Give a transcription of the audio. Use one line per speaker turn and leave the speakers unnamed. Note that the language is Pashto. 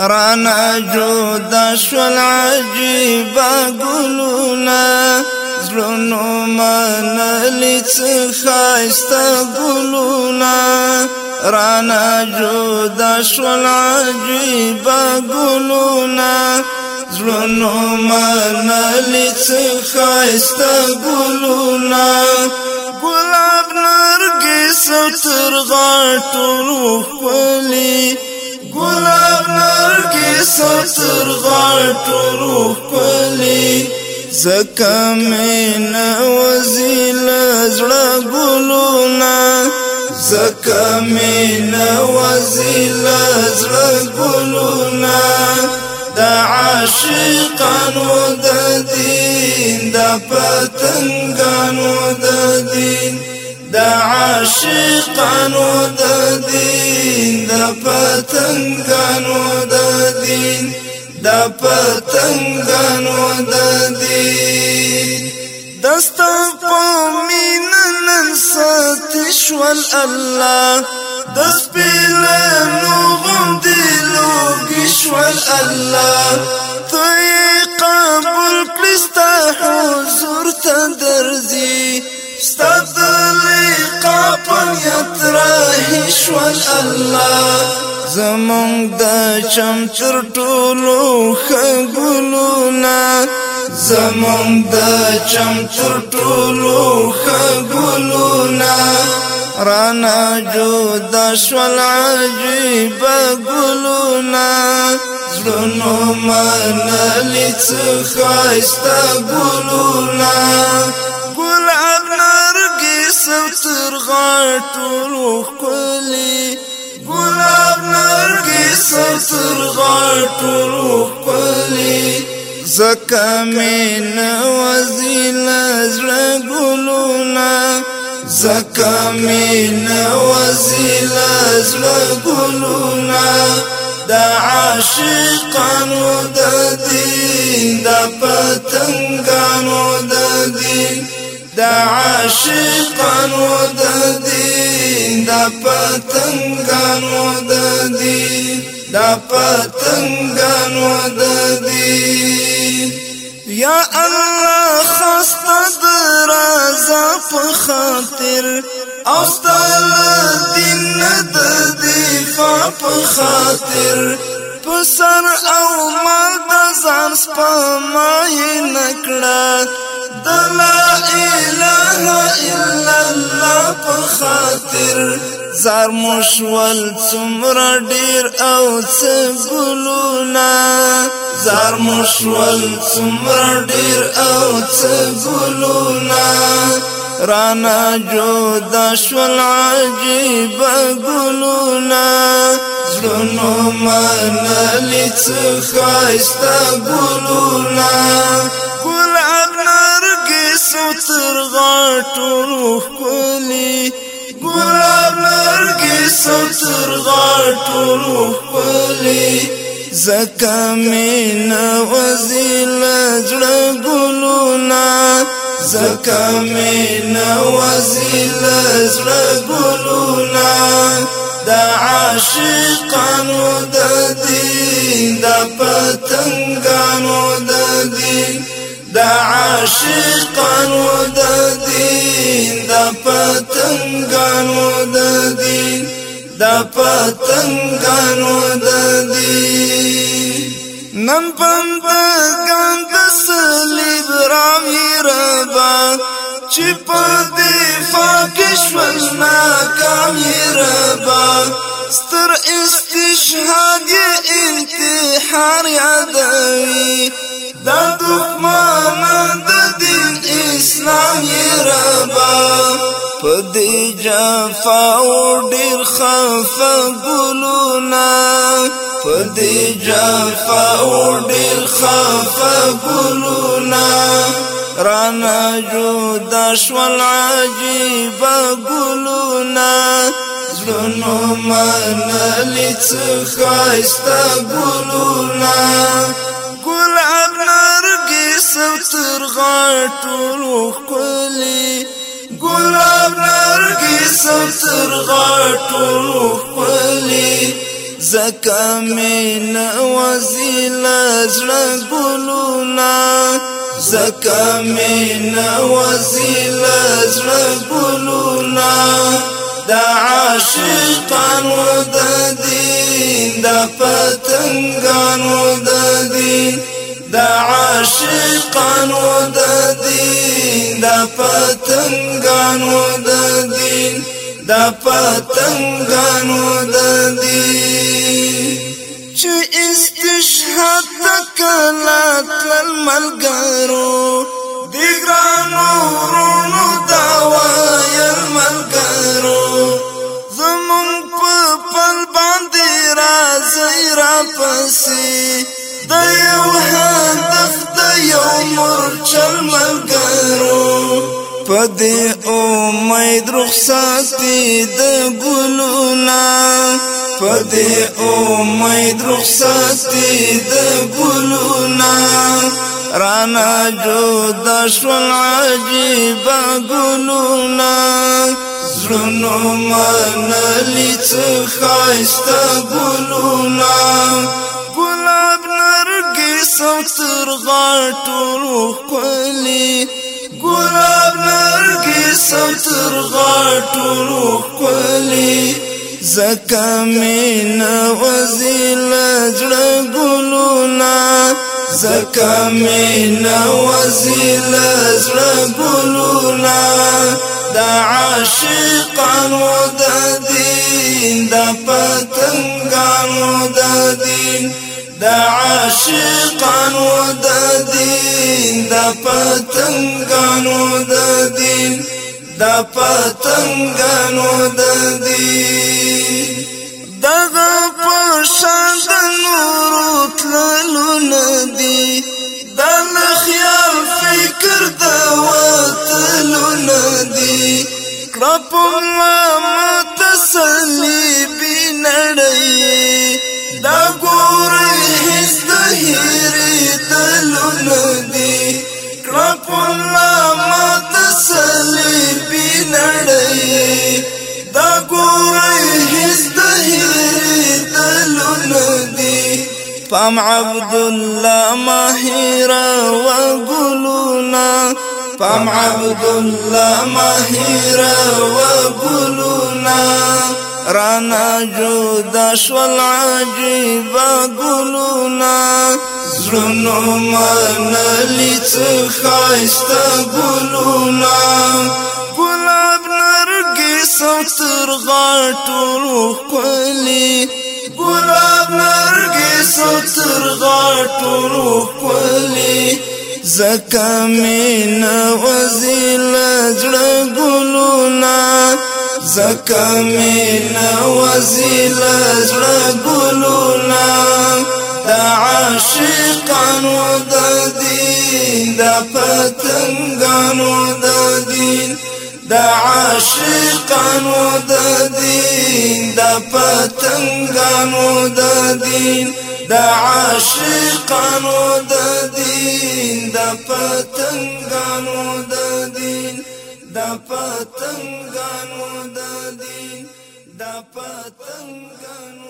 رانا جودا شول عجیب گلونا زلونو من لیچ خایستا گلونا رانا جودا شول عجیب گلونا زلونو من لیچ خایستا گلونا گلاب نرگی ستر غاٹو رو خلی ملغلر کی سطر غاٹ روح پلی زکمین وزیل زڑا گلونا زکمین وزیل زڑا گلونا دا عاشقانو دا دین دا پتنگانو دا عاشقانو د دین د پتنګانو د دین د پتنګانو د دین دست پومین نن ساتش ول الله دست پلانو غم دلو گش ول الله توی قبول کلستا حضور تندرزی شوال الله زمونږ د چم تر ټولو خګلونا زمونږ د چم تر ټولو خګلونا رانا جودا شوال عجیب گلونا زلونو مانا لیت خایستا گلونا گل عبنا ستر غټو خپلې ګلاب لرګي ستر غټو خپلې زکه مين وزل زړه ګلونا زکه مين وزل زړه ګلونا د عاشقانو د دین د پتنګانو د د عاشقانو د دین د پتنګانو د دین د پتنګانو د دین یا الله خاصه درازه په خاطر او ستل دین د دفاع په خاطر پسر او مال د ځان سپما یې نکړه د لا اله الا الله په خاطر زار مشول څومره ډیر او څه ګلونه زار مشول څومره ډیر او څه ګلونه رانا جو دشول عجیب گلونا زلونو من لیت خایستا گلونا غاټو خولي ګلاب لرګي ستر غاټو خولي زکه مینا وزیل جړ ګلونا زکه مینا وزیل جړ ګلونا د عاشقانو د دین د پتنګانو د د عاشقانو د دین د پتنګانو د دین د پتنګانو د دین نن پند کاند سلیب راوی ربا چې په دې فاکښ ناکام ربا ستر استشهاد انتحار یادوي دا دښمن د دین اسلام یې ربا په دې جفا او ډیر خفه ګلونا په دې جفا او ډیر خفه ګلونا رانا جودا شوال عجیب گلونا زلونو مانا لیت خایستا گلونا ګل انرګي ستر غټو خپلې ګل انرګي ستر غټو خپلې زکه مې نوازل زړه ګلونه زکه مې نوازل زړه ګلونه د عاشقانو د دین د پتنګانو د دین دا عاشقان و دا دین دا پتنگان و دا دین دا پتنگان و دا دین چو استشهاد تکلات للملگارو دیگرانو رونو داوای الملگارو زمون پا پل باندی رازی را پسی د یو هدف د یو مرچل ملګرو په دې امید رخصتي د ګلونا په دې امید رخصتي د ګلونا رانا جو د شول عجیب ګلونا زړونو منلی څه خاسته ګلونا سم سر غاټو خلی ګلاب لرګي سم سر غاټو خلی زکامین وزیل جړ ګلونا زکامین وزیل جړ ګلونا دا عاشقان وددین دا پتنګان وددین د عاشقانو د دین د پتنګانو د دین د پتنګانو د دین دغه پښان د نور تللو ندی د خیال فکر د وتلو ندی کړه په ما تسلیب فام عبد الله ماهر وقلونا فام عبد الله ماهر وقلونا رانا جودا شوال عجيب قلونا زرنو مانا لتخايست قلونا قلاب نرقي سوتر غاٹو روح ټولو کلی زکه مینا وزیل زړه ګلونا زکه مینا وزیل زړه ګلونا د عاشقانو د دین د پتنګانو د دین د عاشقانو د دین د پتنګانو د دین د عاشق د دین د پتنګانو د دین د پتنګانو د دین د پتنګانو